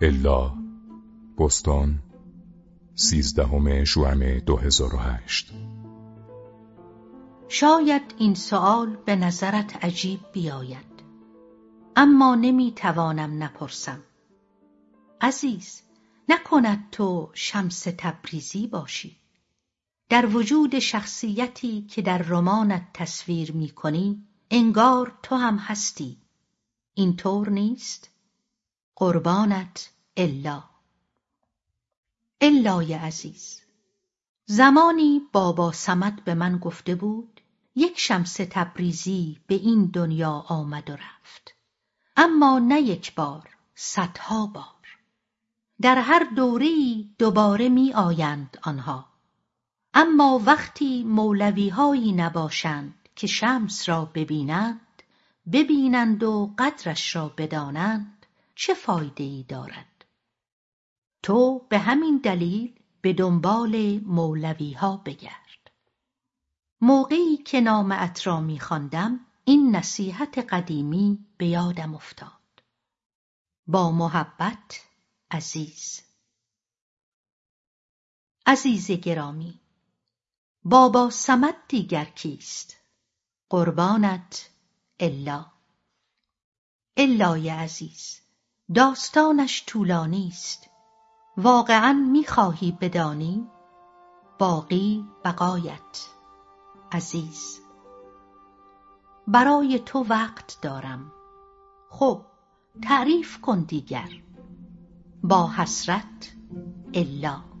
الا بستان سیزدهم و هشت. شاید این سؤال به نظرت عجیب بیاید اما نمی توانم نپرسم. عزیز نکند تو شمس تبریزی باشی. در وجود شخصیتی که در رمانت تصویر می کنی انگار تو هم هستی. این طور نیست؟ قربانت الا. الای عزیز زمانی بابا سمت به من گفته بود یک شمس تبریزی به این دنیا آمد و رفت. اما نه یک بار صدها بار. در هر دوره‌ای دوباره می آیند آنها. اما وقتی مولویهایی نباشند که شمس را ببینند ببینند و قدرش را بدانند چه فایده ای دارد؟ تو به همین دلیل به دنبال مولویها بگرد. موقعی که نامت را میخواندم این نصیحت قدیمی به یادم افتاد. با محبت عزیز. عزیز گرامی بابا سمت دیگر کیست؟ قربانت الا. الای عزیز. داستانش طولانی است. واقعا می‌خواهی بدانی؟ باقی بقایت عزیز. برای تو وقت دارم. خب تعریف کن دیگر. با حسرت الا.